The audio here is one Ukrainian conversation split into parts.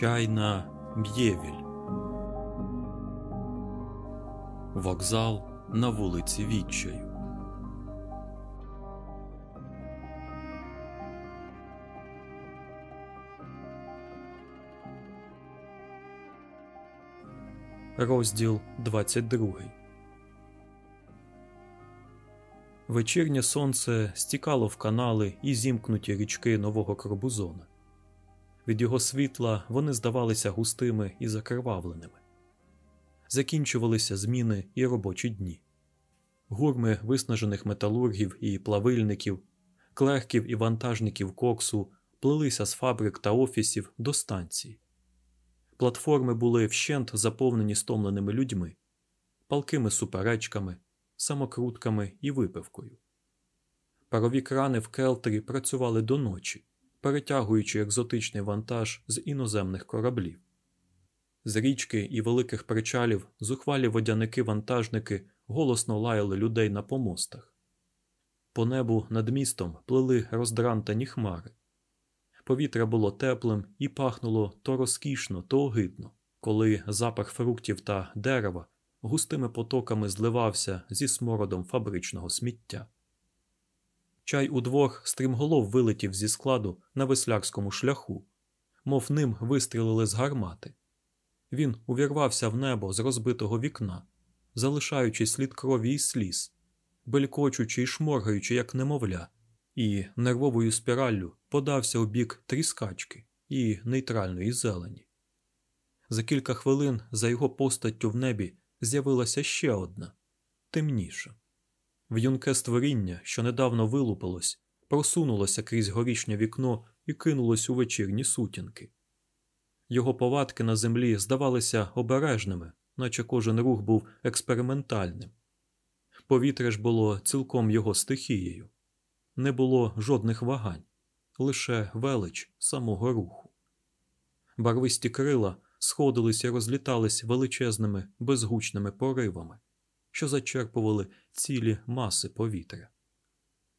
Чайна Б'євіль. Вокзал на вулиці Відчаю. Розділ 22 Вечірнє сонце стікало в канали і зімкнуті річки нового Корбузона. Від його світла вони здавалися густими і закривавленими. Закінчувалися зміни і робочі дні. Гурми виснажених металургів і плавильників, клерків і вантажників коксу плилися з фабрик та офісів до станції. Платформи були вщент заповнені стомленими людьми, палкими суперечками, самокрутками і випивкою. Парові крани в келтері працювали до ночі, перетягуючи екзотичний вантаж з іноземних кораблів. З річки і великих причалів зухвалі водяники-вантажники голосно лаяли людей на помостах. По небу над містом плили роздрантані хмари. Повітря було теплим і пахнуло то розкішно, то огидно, коли запах фруктів та дерева густими потоками зливався зі смородом фабричного сміття. Чай удвох стрімголов вилетів зі складу на веслярському шляху, мов ним вистрілили з гармати. Він увірвався в небо з розбитого вікна, залишаючи слід крові і сліз, белькочучи й шморгаючи, як немовля, і нервовою спіраллю подався у бік тріскачки і нейтральної зелені. За кілька хвилин за його постаттю в небі з'явилася ще одна темніша. В'юнке створіння, що недавно вилупилось, просунулося крізь горішнє вікно і кинулось у вечірні сутінки. Його повадки на землі здавалися обережними, наче кожен рух був експериментальним. Повітря ж було цілком його стихією, не було жодних вагань, лише велич самого руху. Барвисті крила сходились і розлітались величезними безгучними поривами, що зачерпували цілі маси повітря.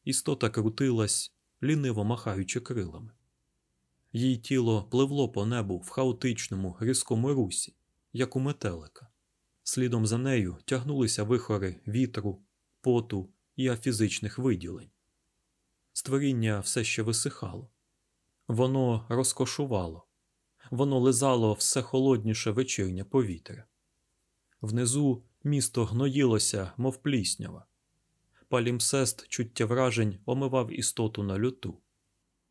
Істота крутилась, ліниво махаючи крилами. Її тіло пливло по небу в хаотичному різкому русі, як у метелика. Слідом за нею тягнулися вихори вітру, поту і афізичних виділень. Створіння все ще висихало, воно розкошувало, воно лизало все холодніше вечірнє повітря. Внизу місто гноїлося, мов пліснява. Палімсест чуття вражень омивав істоту на люту.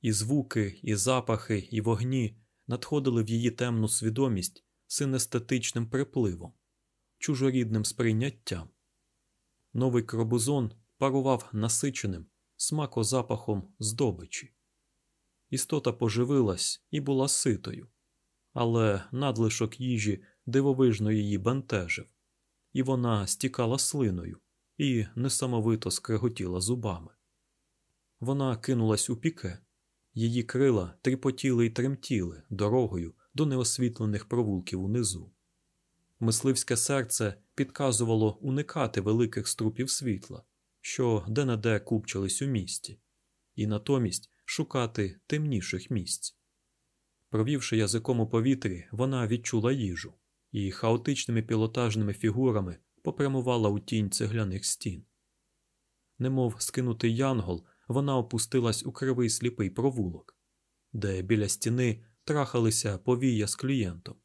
І звуки, і запахи, і вогні надходили в її темну свідомість синестетичним припливом, чужорідним сприйняттям. Новий кробузон парував насиченим смакозапахом здобичі. Істота поживилась і була ситою, але надлишок їжі дивовижно її бентежив, і вона стікала слиною і несамовито скреготіла зубами. Вона кинулась у піке. Її крила тріпотіли й тремтіли дорогою до неосвітлених провулків унизу. Мисливське серце підказувало уникати великих струпів світла, що де-не-де купчились у місті, і натомість шукати темніших місць. Провівши язиком у повітрі, вона відчула їжу і хаотичними пілотажними фігурами попрямувала у тінь цегляних стін. Немов скинутий янгол вона опустилась у кривий сліпий провулок, де біля стіни трахалися повія з клієнтом.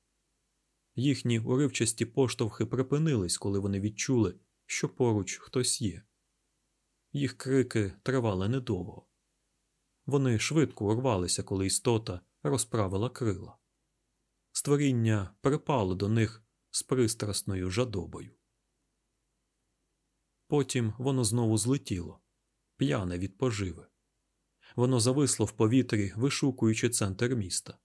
Їхні уривчасті поштовхи припинились, коли вони відчули, що поруч хтось є. Їх крики тривали недовго. Вони швидко урвалися, коли істота розправила крила. Створіння припало до них з пристрасною жадобою. Потім воно знову злетіло п'яне від поживи. Воно зависло в повітрі, вишукуючи центр міста.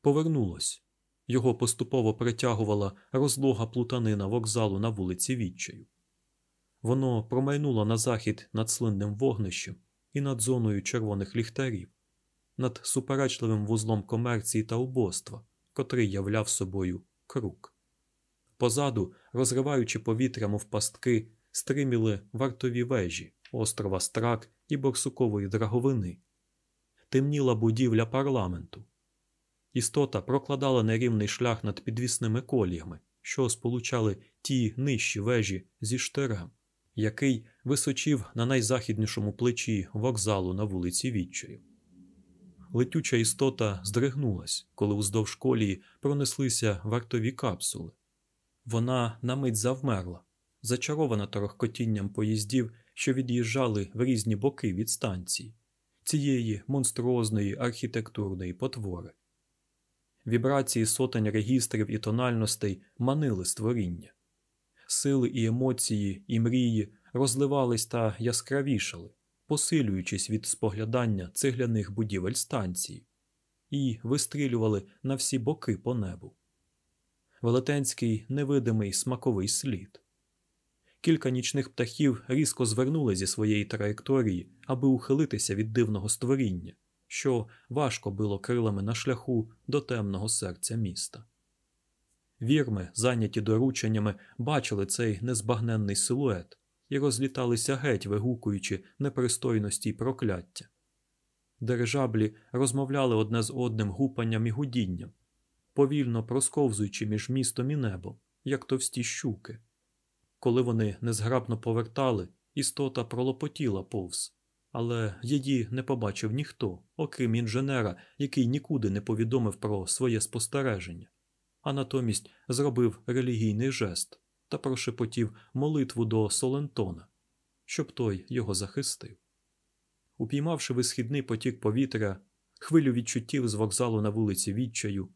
Повернулось. Його поступово притягувала розлога плутанина вокзалу на вулиці Відчаю. Воно промайнуло на захід над слинним вогнищем і над зоною червоних ліхтарів, над суперечливим вузлом комерції та убоства, котрий являв собою круг. Позаду, розриваючи повітря, мов пастки, стриміли вартові вежі, острова Страк і Борсукової драговини, темніла будівля парламенту. Істота прокладала нерівний шлях над підвісними коліями, що сполучали ті нижчі вежі зі штирем, який височив на найзахіднішому плечі вокзалу на вулиці Відчаю. Летюча істота здригнулась, коли уздовж колії пронеслися вартові капсули. Вона на мить завмерла, зачарована торохкотінням поїздів, що від'їжджали в різні боки від станції, цієї монструозної архітектурної потвори. Вібрації сотень регістрів і тональностей манили створіння. Сили і емоції, і мрії розливались та яскравішали, посилюючись від споглядання цегляних будівель станції, і вистрілювали на всі боки по небу. Велетенський невидимий смаковий слід. Кілька нічних птахів різко звернули зі своєї траєкторії, аби ухилитися від дивного створіння, що важко било крилами на шляху до темного серця міста. Вірми, зайняті дорученнями, бачили цей незбагненний силует і розліталися геть, вигукуючи непристойності й прокляття. Дирижаблі розмовляли одне з одним гупанням і гудінням, повільно просковзуючи між містом і небом, як товсті щуки. Коли вони незграбно повертали, істота пролопотіла повз, але її не побачив ніхто, окрім інженера, який нікуди не повідомив про своє спостереження, а натомість зробив релігійний жест та прошепотів молитву до Солентона, щоб той його захистив. Упіймавши висхідний потік повітря, хвилю відчуттів з вокзалу на вулиці Відчаю,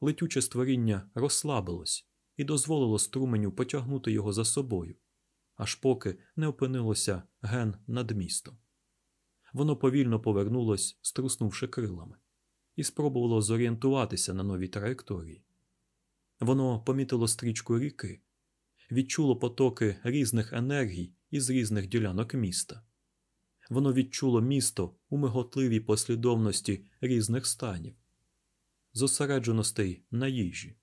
летюче створіння розслабилось і дозволило струменю потягнути його за собою, аж поки не опинилося ген над містом. Воно повільно повернулось, струснувши крилами, і спробувало зорієнтуватися на новій траєкторії. Воно помітило стрічку ріки, відчуло потоки різних енергій із різних ділянок міста. Воно відчуло місто у миготливій послідовності різних станів, зосередженостей на їжі,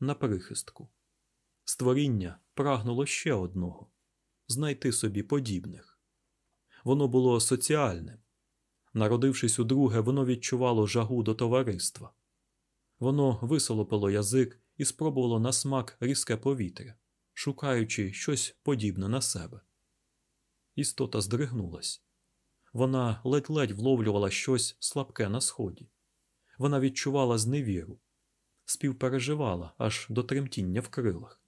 на прихистку. Створіння прагнуло ще одного знайти собі подібних. Воно було соціальним. Народившись удруге, воно відчувало жагу до товариства. Воно висолопило язик і спробувало на смак різке повітря, шукаючи щось подібне на себе. Істота здригнулась. Вона ледь-ледь вловлювала щось слабке на сході. Вона відчувала зневіру, співпереживала аж до тремтіння в крилах.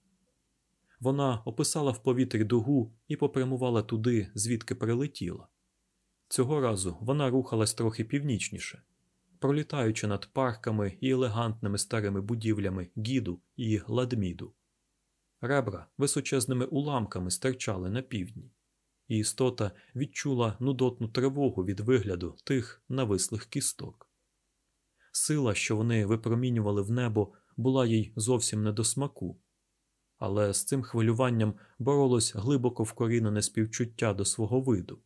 Вона описала в повітрі дугу і попрямувала туди, звідки прилетіла. Цього разу вона рухалась трохи північніше, пролітаючи над парками і елегантними старими будівлями гіду і ладміду. Ребра височезними уламками стирчали на півдні, і істота відчула нудотну тривогу від вигляду тих навислих кісток. Сила, що вони випромінювали в небо, була їй зовсім не до смаку, але з цим хвилюванням боролось глибоко вкорінене співчуття до свого виду,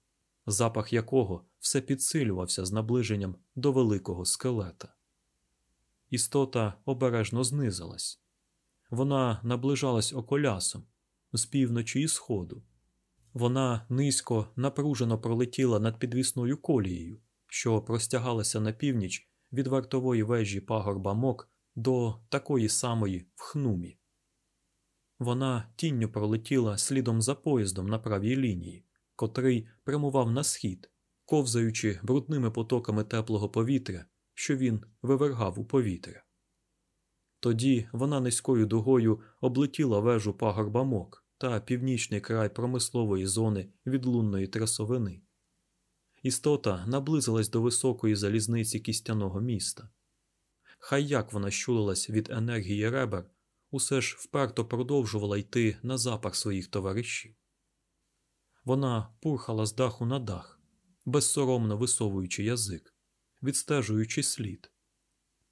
запах якого все підсилювався з наближенням до великого скелета. Істота обережно знизилась. Вона наближалась околясом з півночі і сходу. Вона низько напружено пролетіла над підвісною колією, що простягалася на північ від вартової вежі пагорба Мок до такої самої в хнумі. Вона тінню пролетіла слідом за поїздом на правій лінії, котрий прямував на схід, ковзаючи брудними потоками теплого повітря, що він вивергав у повітря. Тоді вона низькою дугою облетіла вежу пагорба Мок та північний край промислової зони відлунної трасовини. Істота наблизилась до високої залізниці кістяного міста. Хай як вона щулилась від енергії ребер, усе ж вперто продовжувала йти на запах своїх товаришів. Вона пурхала з даху на дах, безсоромно висовуючи язик, відстежуючи слід.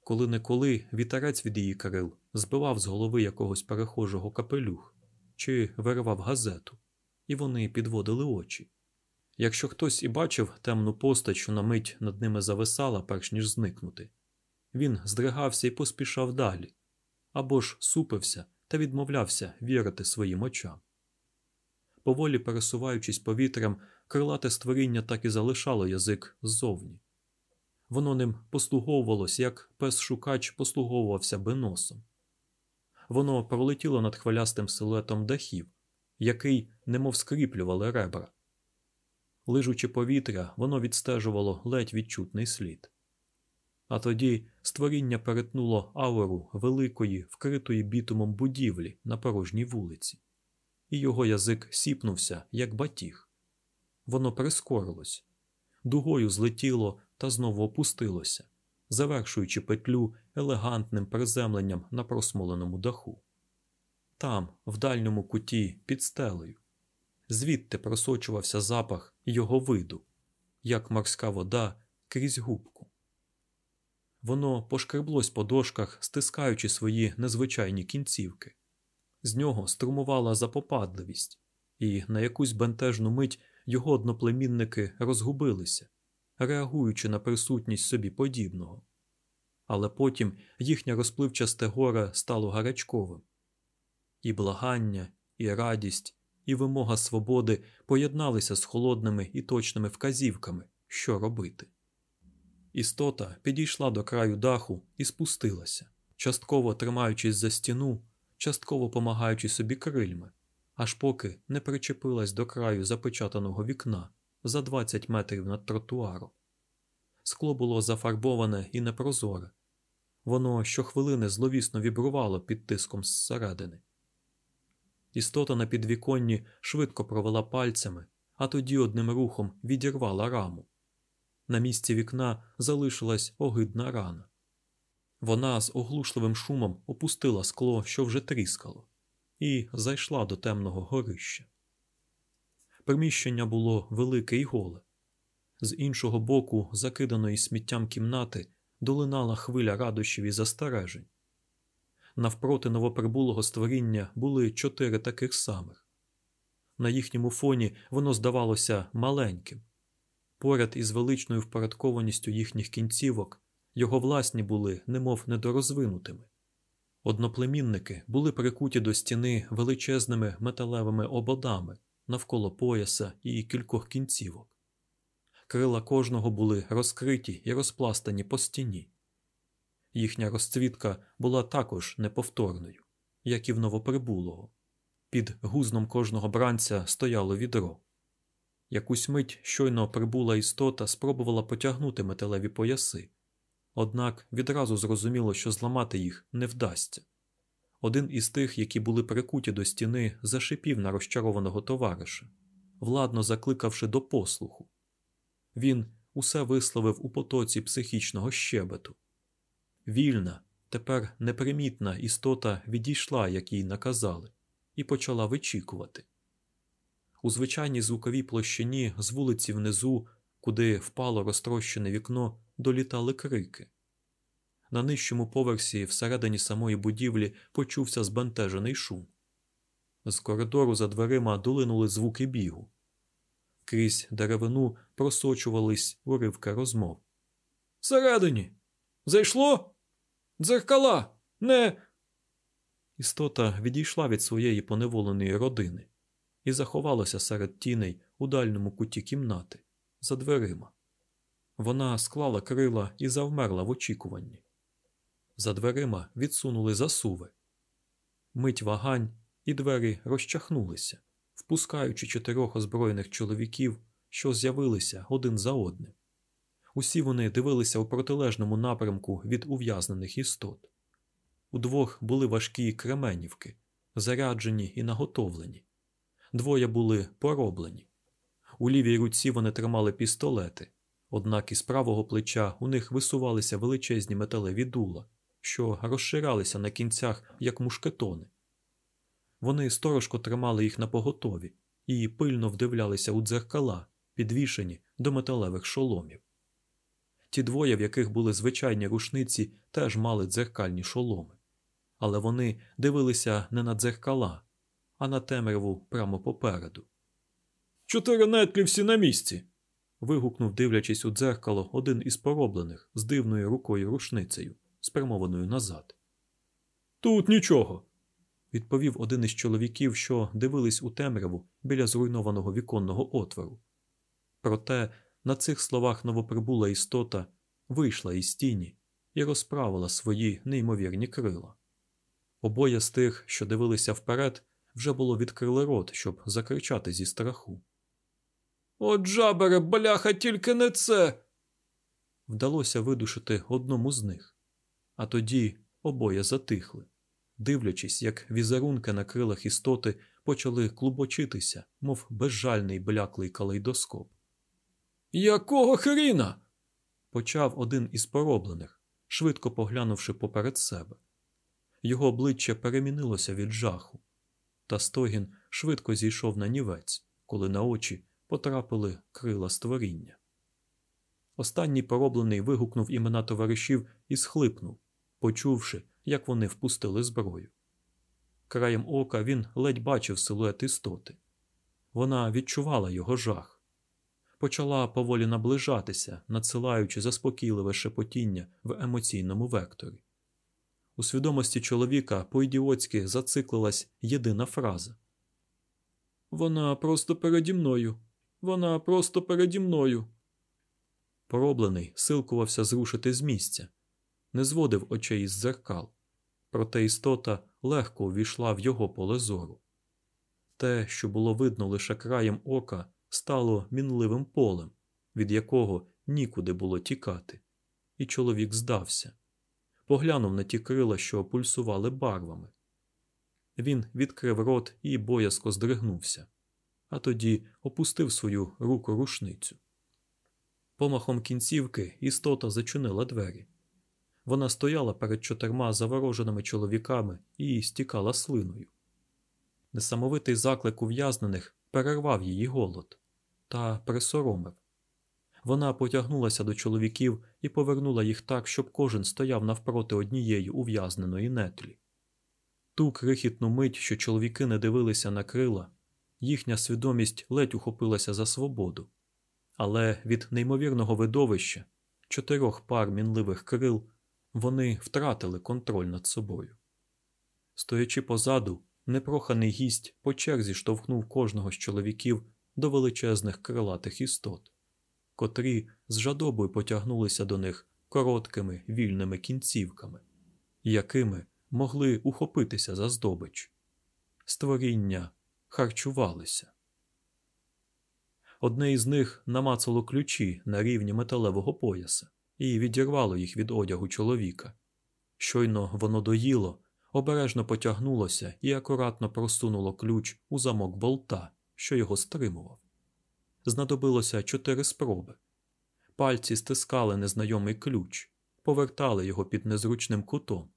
Коли неколи вітерець від її крил збивав з голови якогось перехожого капелюх чи виривав газету, і вони підводили очі. Якщо хтось і бачив темну постать, що на мить над ними зависала, перш ніж зникнути, він здригався і поспішав далі, або ж супився та відмовлявся вірити своїм очам. Поволі пересуваючись повітрям, крилате створіння так і залишало язик ззовні. Воно ним послуговувалось, як пес-шукач послуговувався би носом. Воно пролетіло над хвилястим силуетом дахів, який немов скріплювали ребра. Лижучи повітря, воно відстежувало ледь відчутний слід. А тоді створіння перетнуло ауру великої, вкритої бітумом будівлі на порожній вулиці, і його язик сіпнувся, як батіг. Воно прискорилось, дугою злетіло та знову опустилося, завершуючи петлю елегантним приземленням на просмоленому даху. Там, в дальньому куті, під стелею, звідти просочувався запах його виду, як морська вода крізь губку. Воно пошкреблось по дошках, стискаючи свої незвичайні кінцівки. З нього струмувала запопадливість, і на якусь бентежну мить його одноплемінники розгубилися, реагуючи на присутність собі подібного. Але потім їхнє розпливчасте горе стало гарячковим. І благання, і радість, і вимога свободи поєдналися з холодними і точними вказівками, що робити. Істота підійшла до краю даху і спустилася, частково тримаючись за стіну, частково помагаючи собі крильми, аж поки не причепилась до краю запечатаного вікна за 20 метрів над тротуаром. Скло було зафарбоване і непрозоре. Воно щохвилини зловісно вібрувало під тиском зсередини. Істота на підвіконні швидко провела пальцями, а тоді одним рухом відірвала раму. На місці вікна залишилась огидна рана. Вона з оглушливим шумом опустила скло, що вже тріскало, і зайшла до темного горища. Приміщення було велике і голе. З іншого боку, закиданої сміттям кімнати, долинала хвиля радощів і застережень. Навпроти новоприбулого створіння були чотири таких самих. На їхньому фоні воно здавалося маленьким. Поряд із величною впорядкованістю їхніх кінцівок його власні були, немов недорозвинутими. Одноплемінники були прикуті до стіни величезними металевими ободами навколо пояса і кількох кінцівок. Крила кожного були розкриті і розпластані по стіні. Їхня розцвітка була також неповторною, як і в новоприбулого. Під гузном кожного бранця стояло відро. Якусь мить щойно прибула істота спробувала потягнути металеві пояси, однак відразу зрозуміло, що зламати їх не вдасться. Один із тих, які були прикуті до стіни, зашипів на розчарованого товариша, владно закликавши до послуху. Він усе висловив у потоці психічного щебету. Вільна, тепер непримітна істота відійшла, як їй наказали, і почала вичікувати. У звичайній звуковій площині з вулиці внизу, куди впало розтрощене вікно, долітали крики. На нижчому поверсі, всередині самої будівлі, почувся збентежений шум. З коридору за дверима долинули звуки бігу. Крізь деревину просочувались уривки розмов. Всередині. Зайшло? Дзеркала. Не. Істота відійшла від своєї поневоленої родини і заховалася серед тіней у дальньому куті кімнати, за дверима. Вона склала крила і завмерла в очікуванні. За дверима відсунули засуви. Мить вагань, і двері розчахнулися, впускаючи чотирьох озброєних чоловіків, що з'явилися один за одним. Усі вони дивилися у протилежному напрямку від ув'язнених істот. Удвох були важкі кременівки, заряджені і наготовлені. Двоє були пороблені. У лівій руці вони тримали пістолети, однак із правого плеча у них висувалися величезні металеві дула, що розширалися на кінцях, як мушкетони. Вони сторожко тримали їх на поготові і пильно вдивлялися у дзеркала, підвішені до металевих шоломів. Ті двоє, в яких були звичайні рушниці, теж мали дзеркальні шоломи, але вони дивилися не на дзеркала, а на темряву прямо попереду. Чотири нетлі всі на місці. вигукнув, дивлячись у дзеркало, один із пороблених з дивною рукою рушницею, спрямованою назад. Тут нічого, відповів один із чоловіків, що дивились у темряву біля зруйнованого віконного отвору. Проте на цих словах новоприбула істота вийшла із тіні і розправила свої неймовірні крила. Обоє з тих, що дивилися вперед, вже було відкрили рот, щоб закричати зі страху. О, Джабере, бляха, тільки не це. Вдалося видушити одному з них, а тоді обоє затихли, дивлячись, як візерунки на крилах істоти почали клубочитися, мов безжальний бляклий калейдоскоп. Якого хріна? почав один із пороблених, швидко поглянувши поперед себе. Його обличчя перемінилося від жаху, та стогін швидко зійшов на нівець, коли на очі потрапили крила створіння. Останній пороблений вигукнув імена товаришів і схлипнув, почувши, як вони впустили зброю. Краєм ока він ледь бачив силует істоти. Вона відчувала його жах, почала поволі наближатися, надсилаючи заспокійливе шепотіння в емоційному векторі. У свідомості чоловіка по-ідіотськи зациклилась єдина фраза. Вона просто переді мною. Вона просто переді мною. Пороблений силкувався зрушити з місця, не зводив очей із зеркал, проте істота легко увійшла в його поле зору. Те, що було видно лише краєм ока, стало мінливим полем, від якого нікуди було тікати, і чоловік здався, поглянув на ті крила, що пульсували барвами. Він відкрив рот і боязко здригнувся, а тоді опустив свою руку рушницю. Помахом кінцівки істота зачинила двері. Вона стояла перед чотирма завороженими чоловіками і стікала слиною. Несамовитий заклик ув'язнених перервав її голод та присоромив. Вона потягнулася до чоловіків і повернула їх так, щоб кожен стояв навпроти однієї ув'язненої нетлі. Ту крихітну мить, що чоловіки не дивилися на крила, їхня свідомість ледь ухопилася за свободу, але від неймовірного видовища чотирьох пар мінливих крил вони втратили контроль над собою. Стоячи позаду, непроханий гість по черзі штовхнув кожного з чоловіків до величезних крилатих істот, котрі з жадобою потягнулися до них короткими вільними кінцівками, якими могли ухопитися за здобич. Створіння харчувалися. Одне із них намацало ключі на рівні металевого пояса і відірвало їх від одягу чоловіка. Щойно воно доїло, обережно потягнулося і акуратно просунуло ключ у замок болта, що його стримував. Знадобилося чотири спроби. Пальці стискали незнайомий ключ, повертали його під незручним кутом,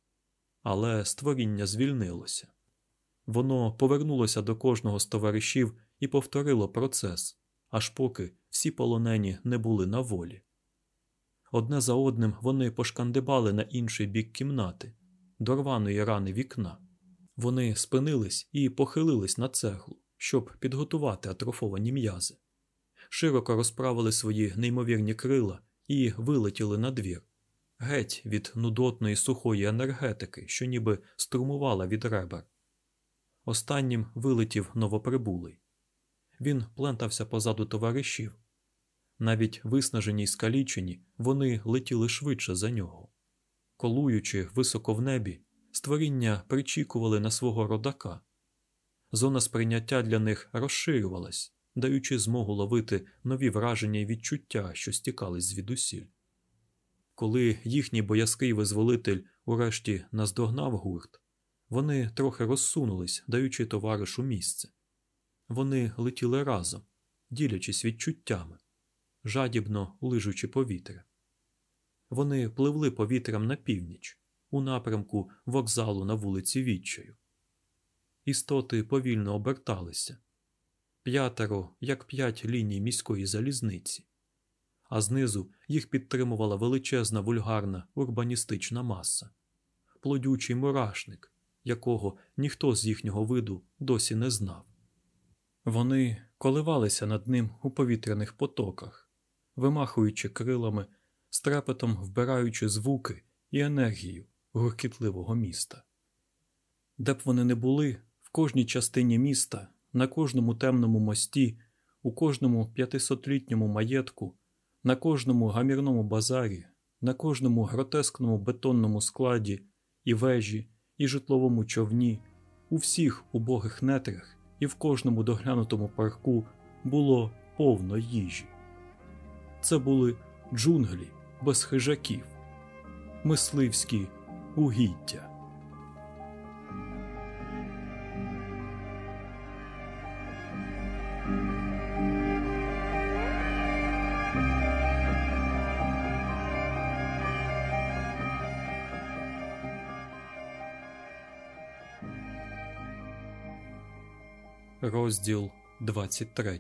але створіння звільнилося. Воно повернулося до кожного з товаришів і повторило процес, аж поки всі полонені не були на волі. Одне за одним вони пошкандибали на інший бік кімнати, до рваної рани вікна. Вони спинились і похилились на цеглу, щоб підготувати атрофовані м'язи. Широко розправили свої неймовірні крила і вилетіли на двір, геть від нудотної сухої енергетики, що ніби струмувала від ребер. Останнім вилетів новоприбулий. Він плентався позаду товаришів. Навіть виснажені й скалічені, вони летіли швидше за нього. Колуючи високо в небі, створіння причікували на свого родака. Зона сприйняття для них розширювалась, даючи змогу ловити нові враження й відчуття, що стікались звідусіль. Коли їхній боязкий визволитель урешті наздогнав гурт, вони трохи розсунулись, даючи товаришу місце. Вони летіли разом, ділячись відчуттями, жадібно лижучи повітря. Вони пливли повітрям на північ, у напрямку вокзалу на вулиці Відчаю. Істоти повільно оберталися п'ятеро, як п'ять ліній міської залізниці, а знизу їх підтримувала величезна вульгарна урбаністична маса, плодючий мурашник, якого ніхто з їхнього виду досі не знав. Вони коливалися над ним у повітряних потоках, вимахуючи крилами, з вбираючи звуки і енергію гуркітливого міста. Де б вони не були, в кожній частині міста, на кожному темному мості, у кожному п'ятисотлітньому маєтку, на кожному гамірному базарі, на кожному гротескному бетонному складі, і вежі, і житловому човні, у всіх убогих нетрах і в кожному доглянутому парку було повно їжі. Це були джунглі без хижаків, мисливські угіддя. Розділ 23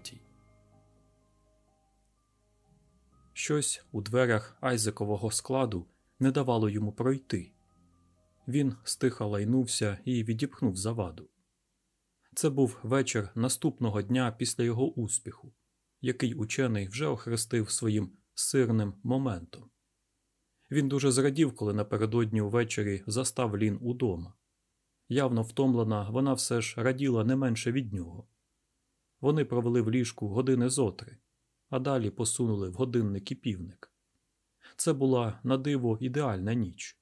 Щось у дверях Айзекового складу не давало йому пройти. Він стиха лайнувся і відіпхнув заваду. Це був вечір наступного дня після його успіху, який учений вже охрестив своїм сирним моментом. Він дуже зрадів, коли напередодні увечері застав Лін удома. Явно втомлена, вона все ж раділа не менше від нього. Вони провели в ліжку години зотри, а далі посунули в годинник і півник. Це була на диво ідеальна ніч.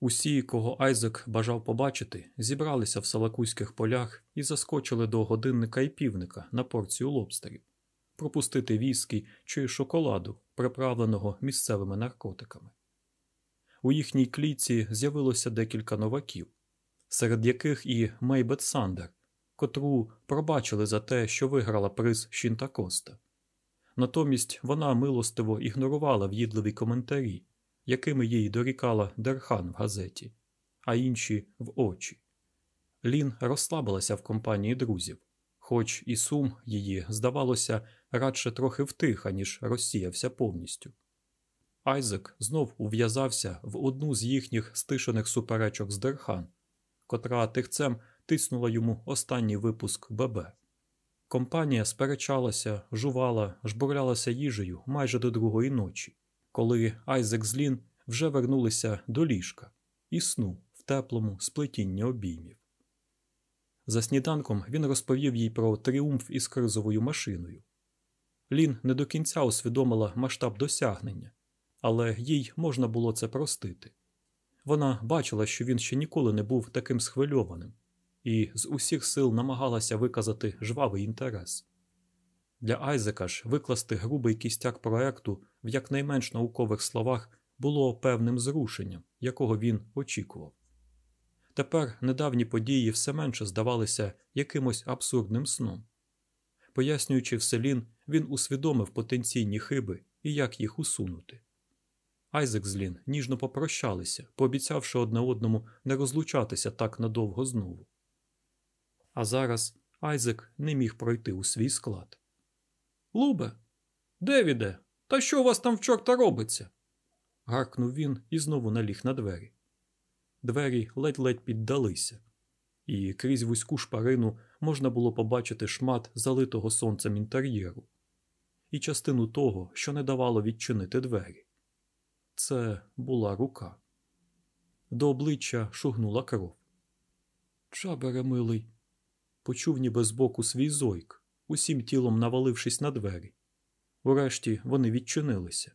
Усі, кого Айзек бажав побачити, зібралися в салакузьких полях і заскочили до годинника і півника на порцію лобстерів, пропустити віскі чи шоколаду, приправленого місцевими наркотиками. У їхній кліці з'явилося декілька новаків серед яких і Мейбет Сандер, котру пробачили за те, що виграла приз Шінтакоста. Натомість вона милостиво ігнорувала в'їдливі коментарі, якими їй дорікала Дерхан в газеті, а інші в очі. Лін розслабилася в компанії друзів, хоч і сум її, здавалося, радше трохи втих, ніж розсіявся повністю. Айзек знов ув'язався в одну з їхніх стишених суперечок з Дерхан, котра тихцем тиснула йому останній випуск ББ. Компанія сперечалася, жувала, жбурлялася їжею майже до другої ночі, коли Айзек з Лін вже вернулися до ліжка і сну в теплому сплетінні обіймів. За сніданком він розповів їй про тріумф із кризовою машиною. Лін не до кінця усвідомила масштаб досягнення, але їй можна було це простити. Вона бачила, що він ще ніколи не був таким схвильованим, і з усіх сил намагалася виказати жвавий інтерес. Для Айзека ж викласти грубий кістяк проекту в якнайменш наукових словах було певним зрушенням, якого він очікував. Тепер недавні події все менше здавалися якимось абсурдним сном. Пояснюючи вселін, він усвідомив потенційні хиби і як їх усунути. Айзек з Лін ніжно попрощалися, пообіцявши одне одному не розлучатися так надовго знову. А зараз Айзек не міг пройти у свій склад. Лубе, Девіде, та що у вас там в чорта робиться? гаркнув він і знову наліг на двері. Двері ледь-ледь піддалися, і крізь вузьку шпарину можна було побачити шмат залитого сонцем інтер'єру і частину того, що не давало відчинити двері. Це була рука. До обличчя шугнула кров. Чабере, милий, почув ніби збоку свій зойк, усім тілом навалившись на двері. Урешті вони відчинилися.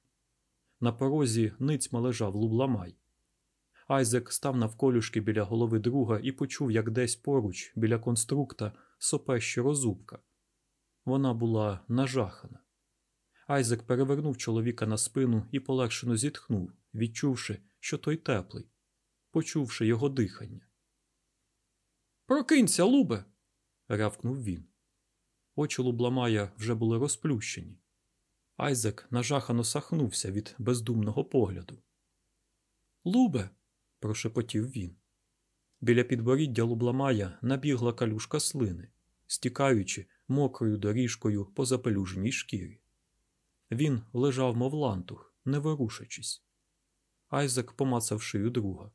На порозі ницьма лежав лубламай. Айзек став навколюшки біля голови друга і почув, як десь поруч, біля конструкта, сопе щирозубка. Вона була нажахана. Айзек перевернув чоловіка на спину і полегшено зітхнув, відчувши, що той теплий, почувши його дихання. Прокинься, лубе. Рявкнув він. Очі лубламая вже були розплющені. Айзек нажахано сахнувся від бездумного погляду. Лубе. прошепотів він. Біля підборіддя лубламая набігла калюшка слини, стікаючи мокрою доріжкою по запелюженій шкірі. Він лежав, мов лантух, не ворушачись. Айзек помацав шию друга.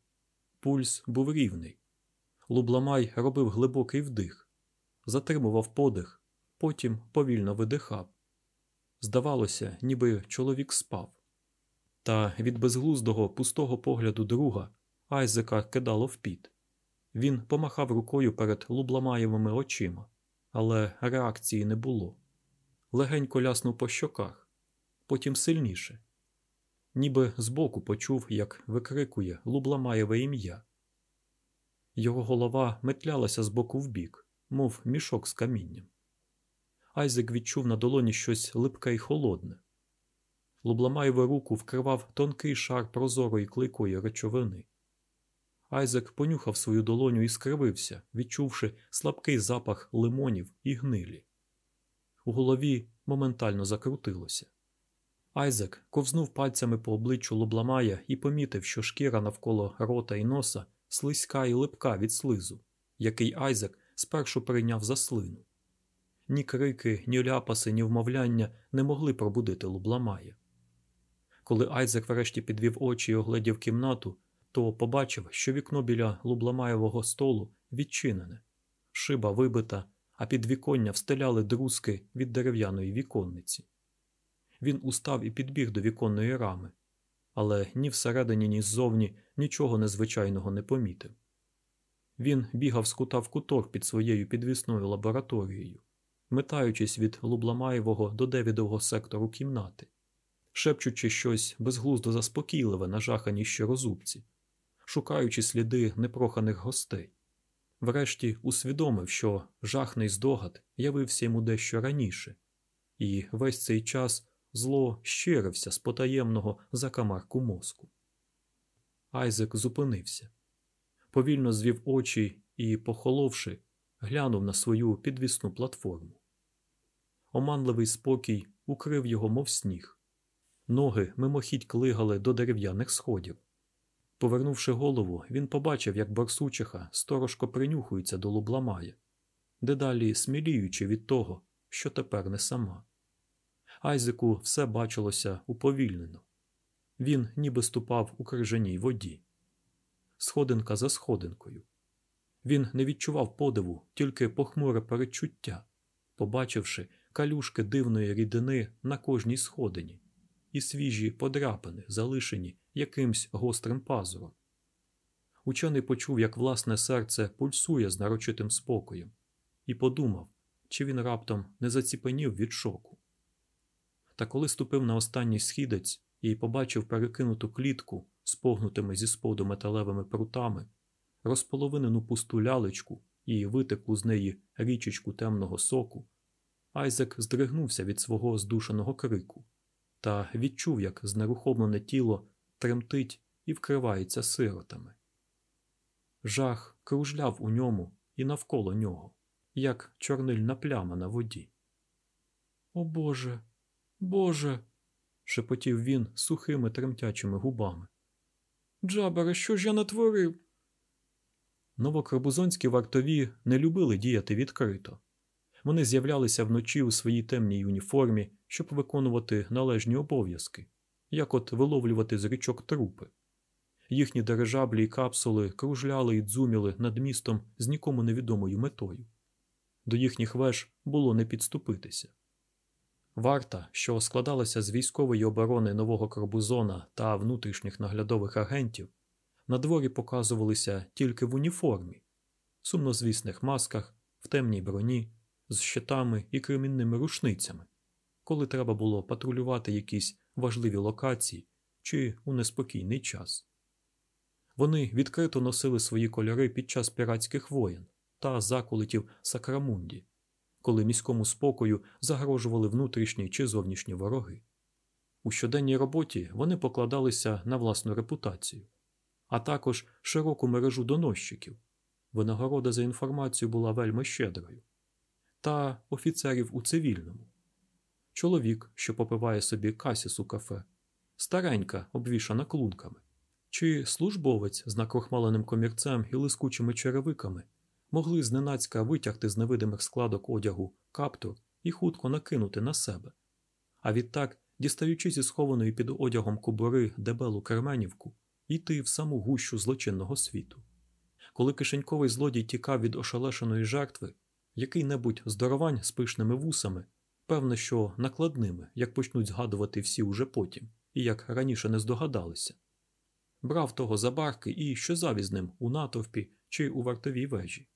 Пульс був рівний. Лубламай робив глибокий вдих, затримував подих, потім повільно видихав. Здавалося, ніби чоловік спав. Та від безглуздого пустого погляду друга Айзека кидало в піт. Він помахав рукою перед Лубламаєвими очима, але реакції не було. Легенько ляснув по щоках потім сильніше. ніби збоку почув, як викрикує Лубламаєве ім'я. Його голова метлялася з боку в бік, мов мішок з камінням. Айзек відчув на долоні щось липке й холодне. Лубламаєву руку вкривав тонкий шар прозорої клейкої речовини. Айзек понюхав свою долоню і скривився, відчувши слабкий запах лимонів і гнилі. У голові моментально закрутилося. Айзек ковзнув пальцями по обличчю Лубламая і помітив, що шкіра навколо рота і носа слизька і липка від слизу, який Айзек спершу прийняв за слину. Ні крики, ні ляпаси, ні вмовляння не могли пробудити Лубламая. Коли Айзек врешті підвів очі і оглядів кімнату, то побачив, що вікно біля Лубламаєвого столу відчинене, шиба вибита, а під віконня встеляли друзки від дерев'яної віконниці. Він устав і підбіг до віконної рами, але ні всередині, ні ззовні нічого незвичайного не помітив. Він бігав з кута в куток під своєю підвісною лабораторією, метаючись від Лубламаєвого до Девідового сектору кімнати, шепчучи щось безглуздо заспокійливе на жаханій щирозубці, шукаючи сліди непроханих гостей. Врешті усвідомив, що жахний здогад явився йому дещо раніше, і весь цей час зло щирився з потаємного закамарку мозку. Айзек зупинився, повільно звів очі і, похоловши, глянув на свою підвісну платформу. Оманливий спокій укрив його, мов сніг. Ноги мимохідь клигали до дерев'яних сходів. Повернувши голову, він побачив, як Барсучиха сторожко принюхується до лубламая, дедалі сміліючи від того, що тепер не сама. Айзеку все бачилося уповільнено. Він ніби ступав у крижаній воді, сходинка за сходинкою. Він не відчував подиву, тільки похмуре перечуття, побачивши калюшки дивної рідини на кожній сходині і свіжі подряпини, залишені якимсь гострим пазуром. Учений почув, як власне серце пульсує з нарочитим спокоєм, і подумав, чи він раптом не заціпенів від шоку. Та коли ступив на останній східець і побачив перекинуту клітку з погнутими зі споду металевими прутами, розполовинену пусту лялечку і витеклу з неї річечку темного соку, Айзек здригнувся від свого здушеного крику та відчув, як знерухомлене тіло тремтить і вкривається сиротами. Жах кружляв у ньому і навколо нього, як чорнильна пляма на воді. О Боже, Боже. шепотів він сухими тремтячими губами. Джабере, що ж я натворив? Новокарбузонські вартові не любили діяти відкрито. Вони з'являлися вночі у своїй темній уніформі, щоб виконувати належні обов'язки, як от виловлювати з річок трупи. Їхні дирижаблі й капсули кружляли і дзуміли над містом з нікому невідомою метою. До їхніх веж було не підступитися. Варта, що складалася з військової оборони нового Корбузона та внутрішніх наглядових агентів, на дворі показувалися тільки в уніформі, сумнозвісних масках, в темній броні, з щитами і кремінними рушницями, коли треба було патрулювати якісь важливі локації чи у неспокійний час. Вони відкрито носили свої кольори під час піратських воєн та заколотів Сакрамунді коли міському спокою загрожували внутрішні чи зовнішні вороги. У щоденній роботі вони покладалися на власну репутацію, а також широку мережу доносчиків. Винагорода за інформацію була вельми щедрою, та офіцерів у цивільному. Чоловік, що попиває собі касіс у кафе, старенька, обвішана клунками, чи службовець з накрохмаленим комірцем і лискучими черевиками могли зненацька витягти з невидимих складок одягу каптур і хутко накинути на себе. А відтак, дістаючи зі схованої під одягом кубори дебелу керменівку, йти в саму гущу злочинного світу. Коли кишеньковий злодій тікав від ошелешеної жертви, який-небудь здоровань з пишними вусами, певне, що накладними, як почнуть згадувати всі уже потім, і як раніше не здогадалися, брав того за барки і щозав із ним у натовпі чи у вартовій вежі.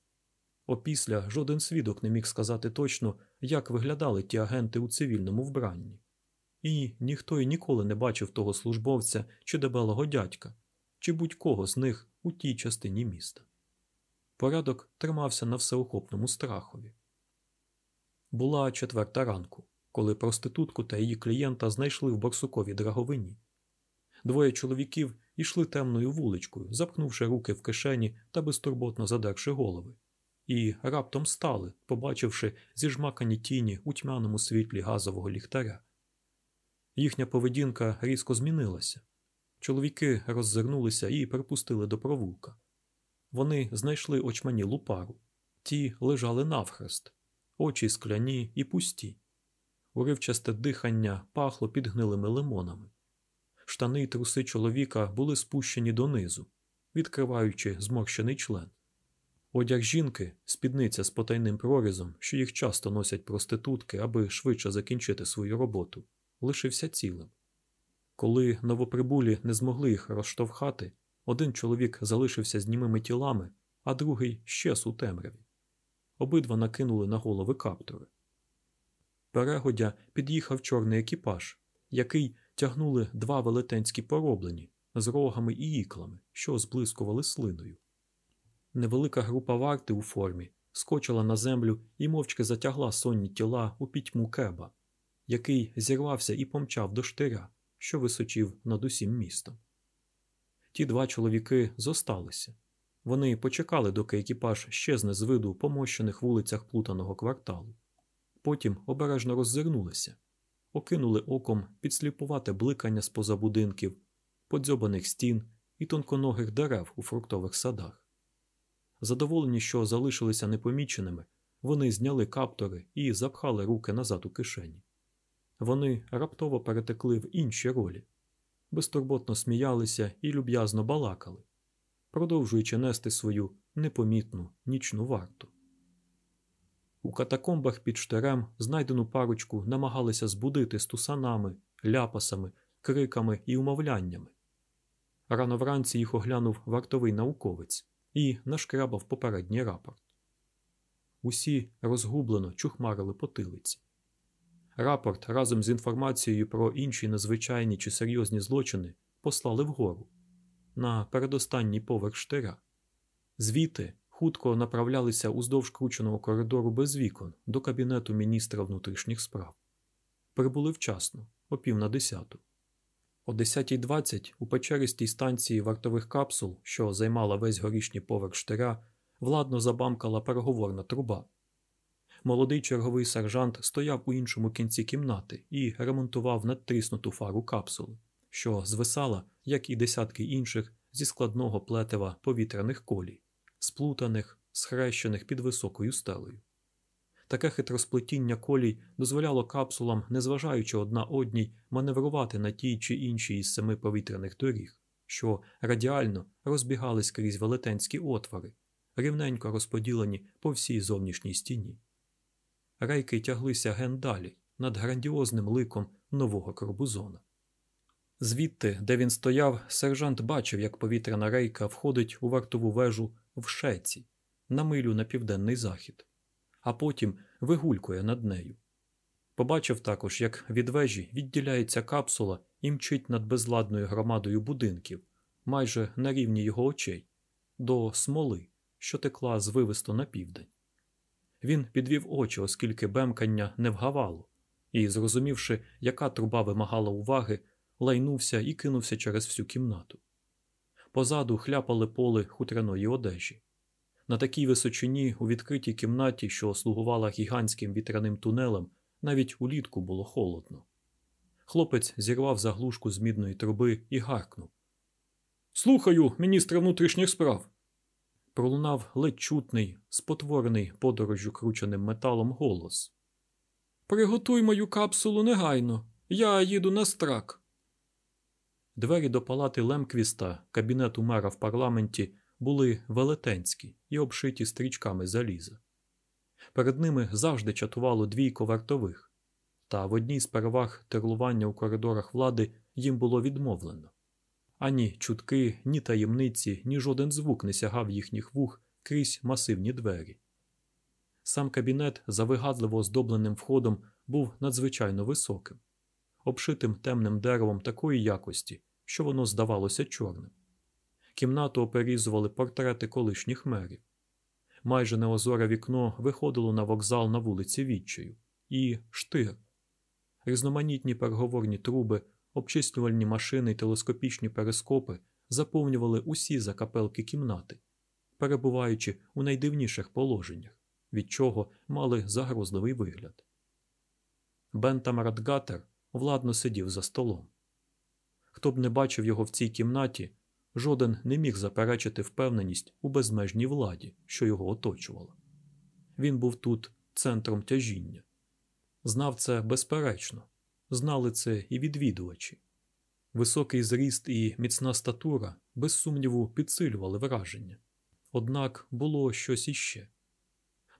Опісля жоден свідок не міг сказати точно, як виглядали ті агенти у цивільному вбранні. і ніхто й ніколи не бачив того службовця чи дебелого дядька, чи будь-кого з них у тій частині міста. Порядок тримався на всеохопному страхові. Була четверта ранку, коли проститутку та її клієнта знайшли в борсуковій драговині. Двоє чоловіків йшли темною вуличкою, запхнувши руки в кишені та безтурботно задерши голови, і раптом стали, побачивши зіжмакані тіні у тьмяному світлі газового ліхтаря. Їхня поведінка різко змінилася. Чоловіки роззирнулися і припустили до провулка. Вони знайшли очманілу пару. Ті лежали навхрест, очі скляні і пусті. Уривчасте дихання пахло підгнилими лимонами. Штани й труси чоловіка були спущені донизу, відкриваючи зморщений член. Одяг жінки, спідниця з потайним прорізом, що їх часто носять проститутки, аби швидше закінчити свою роботу, лишився цілим. Коли новоприбулі не змогли їх розштовхати, один чоловік залишився з німими тілами, а другий щез у темряві. Обидва накинули на голови каптури. Перегодя під'їхав чорний екіпаж, який тягнули два велетенські пороблені з рогами і іклами, що зблискували слиною. Невелика група варти у формі скочила на землю і мовчки затягла сонні тіла у пітьму кеба, який зірвався і помчав до штиря, що височив над усім містом. Ті два чоловіки зосталися. Вони почекали, доки екіпаж щезне з виду по мощених вулицях плутаного кварталу. Потім обережно роззирнулися, окинули оком підсліпувате бликання з поза будинків, подзьобаних стін і тонконогих дерев у фруктових садах. Задоволені, що залишилися непоміченими, вони зняли каптори і запхали руки назад у кишені. Вони раптово перетекли в інші ролі, безтурботно сміялися і люб'язно балакали, продовжуючи нести свою непомітну нічну варту. У катакомбах під штирем знайдену парочку намагалися збудити з тусанами, ляпасами, криками і умовляннями. Рано вранці їх оглянув вартовий науковець і нашкрабав попередній рапорт. Усі розгублено чухмарили потилиці. Рапорт разом з інформацією про інші незвичайні чи серйозні злочини послали вгору на передостанній поверх штиря. Звіти хутко направлялися уздовж крученого коридору без вікон до кабінету міністра внутрішніх справ. Прибули вчасно, о пів на десяту. О 10.20 у печеристій станції вартових капсул, що займала весь горішній поверх штиря, владно забамкала переговорна труба. Молодий черговий сержант стояв у іншому кінці кімнати і ремонтував надтріснуту фару капсули, що звисала, як і десятки інших, зі складного плетева повітряних колій, сплутаних, схрещених під високою стелею. Таке хитросплетіння колій дозволяло капсулам, незважаючи одна одній, маневрувати на тій чи іншій із семи повітряних доріг, що радіально розбігались крізь велетенські отвори, рівненько розподілені по всій зовнішній стіні. Рейки тяглися ген далі над грандіозним ликом нового корбузона. Звідти, де він стояв, сержант бачив, як повітряна рейка входить у вартову вежу в шеці на милю на південний захід, а потім вигулькує над нею. Побачив також, як від вежі відділяється капсула і мчить над безладною громадою будинків, майже на рівні його очей, до смоли, що текла звивисто на південь. Він підвів очі, оскільки бемкання не вгавало, і, зрозумівши, яка труба вимагала уваги, лайнувся і кинувся через всю кімнату. Позаду хляпали поли хутряної одежі. На такій височині, у відкритій кімнаті, що слугувала гігантським вітряним тунелем, навіть улітку було холодно. Хлопець зірвав заглушку з мідної труби і гаркнув. Слухаю, міністра внутрішніх справ. Пролунав ледь чутний, спотворений подорожю крученим металом голос. Приготуй мою капсулу негайно. Я їду на страк. Двері до палати Лемквіста, кабінету мера в парламенті, були велетенські і обшиті стрічками заліза. Перед ними завжди чатувало двійко вартових, та в одній з переваг терлування у коридорах влади їм було відмовлено. Ані чутки, ні таємниці, ні жоден звук не сягав їхніх вух крізь масивні двері. Сам кабінет за вигадливо оздобленим входом був надзвичайно високим. обшитим темним деревом такої якості, що воно здавалося чорним. Кімнату оперізували портрети колишніх мерів. Майже неозоре вікно виходило на вокзал на вулиці Відчаю і штир. Різноманітні переговорні труби, обчислювальні машини й телескопічні перископи заповнювали усі закапелки кімнати, перебуваючи у найдивніших положеннях, від чого мали загрозливий вигляд. Бентам Радгатер владно сидів за столом. Хто б не бачив його в цій кімнаті, жоден не міг заперечити впевненість у безмежній владі, що його оточувала. Він був тут центром тяжіння. Знав це безперечно, знали це і відвідувачі. Високий зріст і міцна статура, без сумніву, підсилювали враження. Однак було щось іще.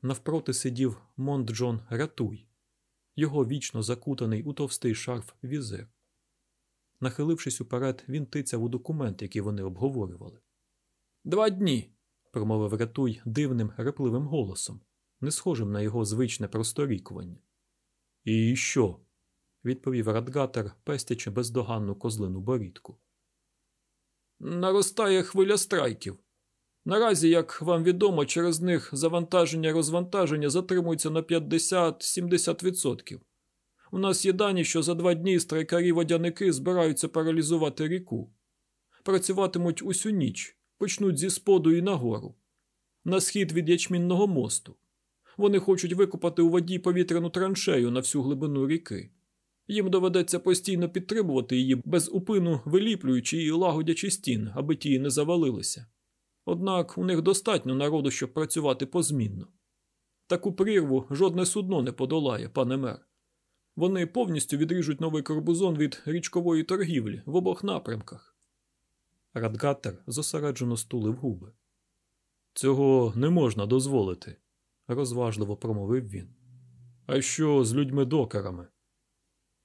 Навпроти сидів Монт Джон Ратуй, його вічно закутаний у товстий шарф візир. Нахилившись уперед, він тицяв у документ, який вони обговорювали. Два дні, промовив Ратуй дивним, репливим голосом, не схожим на його звичне просторікування. І що? відповів Радгатер, пестячи бездоганну козлину борідку. Наростає хвиля страйків. Наразі, як вам відомо, через них завантаження розвантаження затримується на 50-70%. У нас є дані, що за два дні страйкарі водяники збираються паралізувати ріку. Працюватимуть усю ніч, почнуть зі споду і нагору, на схід від ячмінного мосту. Вони хочуть викопати у воді повітряну траншею на всю глибину ріки. Їм доведеться постійно підтримувати її без упину виліплюючи і лагодячи стін, аби ті не завалилися. Однак у них достатньо народу, щоб працювати позмінно. Таку прірву жодне судно не подолає, пане мер. Вони повністю відріжуть новий корбузон від річкової торгівлі в обох напрямках. Радгаттер зосереджено стулив губи. Цього не можна дозволити, розважливо промовив він. А що з людьми-докерами?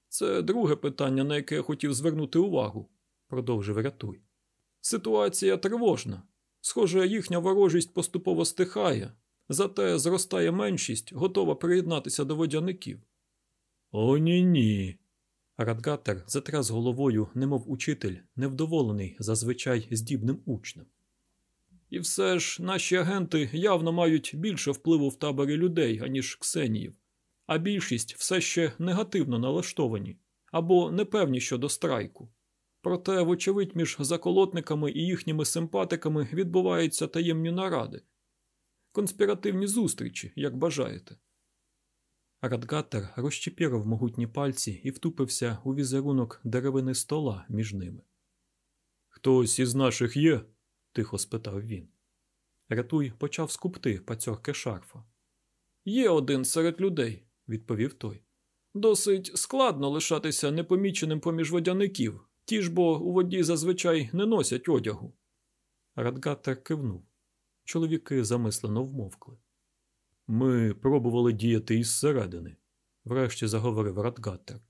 Це друге питання, на яке я хотів звернути увагу, продовжив рятуй. Ситуація тривожна. Схоже, їхня ворожість поступово стихає, зате зростає меншість, готова приєднатися до водяників. О, ні ні. Радгатер затряс головою, немов учитель, невдоволений зазвичай здібним учнем. І все ж наші агенти явно мають більше впливу в таборі людей, аніж ксеніїв, а більшість все ще негативно налаштовані або непевні щодо страйку. Проте, вочевидь, між заколотниками і їхніми симпатиками відбуваються таємні наради, конспіративні зустрічі, як бажаєте. Радгатер розчепірив могутні пальці і втупився у візерунок деревини стола між ними. Хтось із наших є? тихо спитав він. Ратуй почав скупти пацьорки шарфа. Є один серед людей, відповів той. Досить складно лишатися непоміченим поміж водяників, ті ж бо у воді зазвичай не носять одягу. Радгатер кивнув. Чоловіки замислено вмовкли. Ми пробували діяти із середини, врешті заговорив Радгаттер.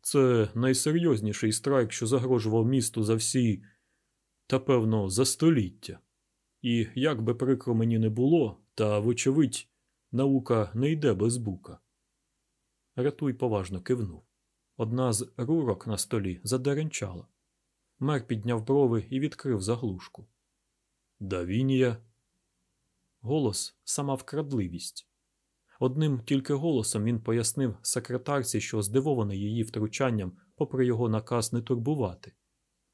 Це найсерйозніший страйк, що загрожував місту за всі, та певно, за століття. І як би прикро мені не було, та, вочевидь, наука не йде без бука. Ратуй поважно кивнув. Одна з рурок на столі задеренчала. Мер підняв брови і відкрив заглушку. Давінія Голос сама вкрадливість. Одним тільки голосом він пояснив секретарці, що здивований її втручанням, попри його наказ не турбувати.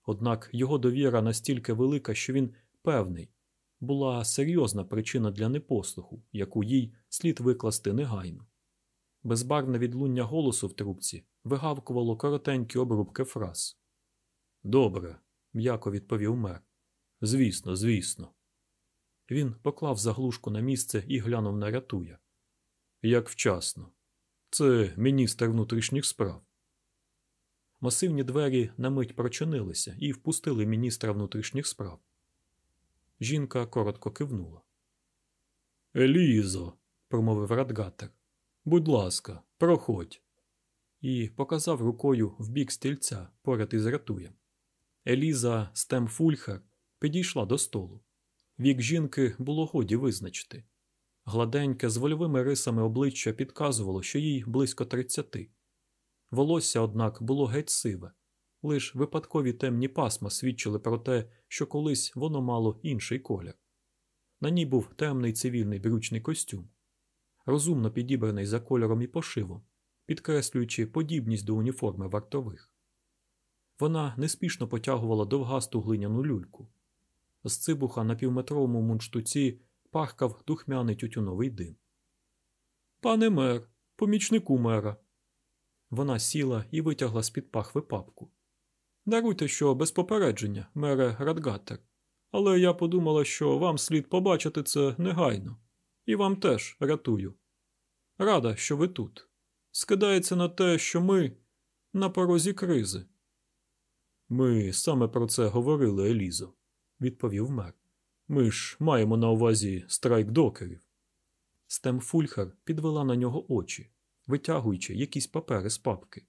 Однак його довіра настільки велика, що він певний, була серйозна причина для непослуху, яку їй слід викласти негайно. Безбарне відлуння голосу в трубці вигавкувало коротенькі обрубки фраз. Добре, м'яко відповів мер. Звісно, звісно. Він поклав заглушку на місце і глянув на рятуя. Як вчасно. Це міністр внутрішніх справ. Масивні двері на мить прочинилися і впустили міністра внутрішніх справ. Жінка коротко кивнула. Елізо, промовив Радгатер. Будь ласка, проходь. І показав рукою в бік стільця поряд із Ратуєм. Еліза Стемфульхер підійшла до столу. Вік жінки було годі визначити. Гладеньке, з вольовими рисами обличчя підказувало, що їй близько тридцяти. Волосся, однак, було геть сиве, лиш випадкові темні пасма свідчили про те, що колись воно мало інший колір. На ній був темний цивільний брючний костюм, розумно підібраний за кольором і пошивом, підкреслюючи подібність до уніформи вартових. Вона неспішно потягувала довгасту глиняну люльку. З цибуха на півметровому мундштуці пахкав духмяний тютюновий дим. Пане мер, помічнику мера. Вона сіла і витягла з-під пахви папку. Даруйте, що без попередження, мере Радгаттер, але я подумала, що вам слід побачити це негайно, і вам теж рятую. Рада, що ви тут. Скидається на те, що ми на порозі кризи. Ми саме про це говорили, Елізо, відповів мер. Ми ж маємо на увазі страйк докерів. Стем Фульхар підвела на нього очі, витягуючи якісь папери з папки.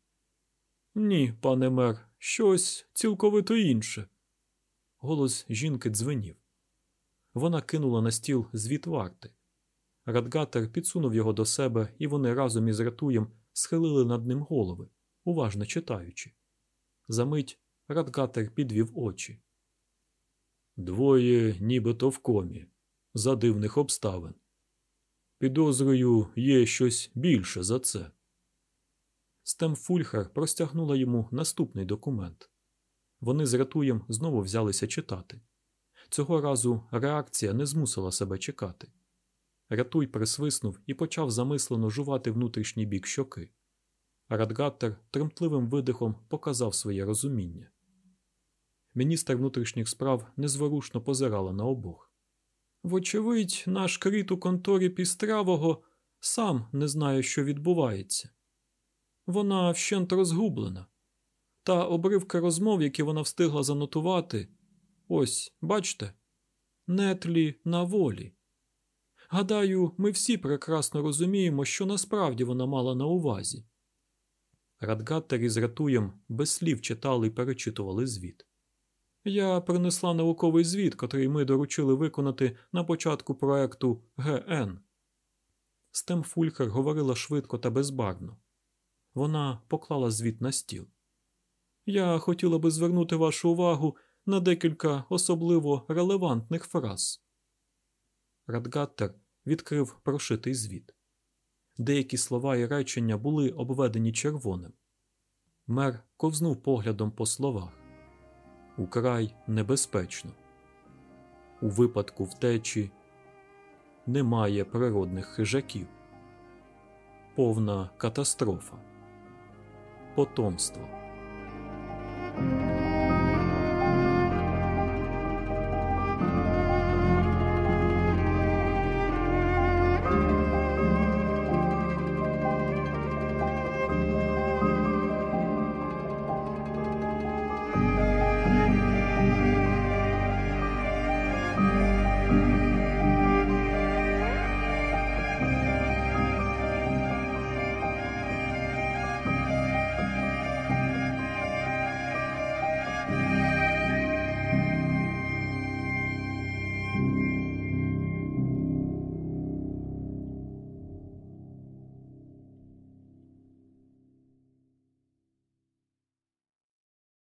Ні, пане мер, щось цілковито інше. Голос жінки дзвенів. Вона кинула на стіл звіт варти. Радгатер підсунув його до себе, і вони разом із ратуєм схилили над ним голови, уважно читаючи. Замить Радгатер підвів очі. Двоє нібито в комі, за дивних обставин. Підозрюю, є щось більше за це. Стемфульхер простягнула йому наступний документ. Вони з Ратуєм знову взялися читати. Цього разу реакція не змусила себе чекати. Ратуй присвиснув і почав замислено жувати внутрішній бік щоки. Радгаттер тремтливим видихом показав своє розуміння. Міністр внутрішніх справ незворушно позирала на обох. Вочевидь, наш кріт у конторі пістравого сам не знає, що відбувається. Вона вщент розгублена. Та обривка розмов, які вона встигла занотувати, ось, бачте, нетлі на волі. Гадаю, ми всі прекрасно розуміємо, що насправді вона мала на увазі. Радгаттер із Ратуєм без слів читали і перечитували звіт. Я принесла науковий звіт, котрий ми доручили виконати на початку проекту ГН. Стемфульхер говорила швидко та безбарвно. Вона поклала звіт на стіл. Я хотіла би звернути вашу увагу на декілька особливо релевантних фраз. Радгаттер відкрив прошитий звіт. Деякі слова і речення були обведені червоним. Мер ковзнув поглядом по словах украй небезпечно. У випадку втечі немає природних хижаків, повна катастрофа, потомство.